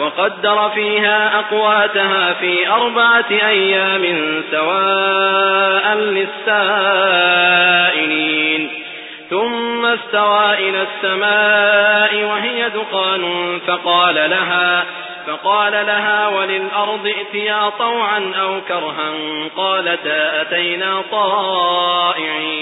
وقدر فيها أقواتها في أربعة أيام سواء للسائلين. ثم استوى إلى السماء وهي دقان فقال لها فقال لها وللأرض ائتيا طوعا أو كرها. قالتا أتينا طائعين.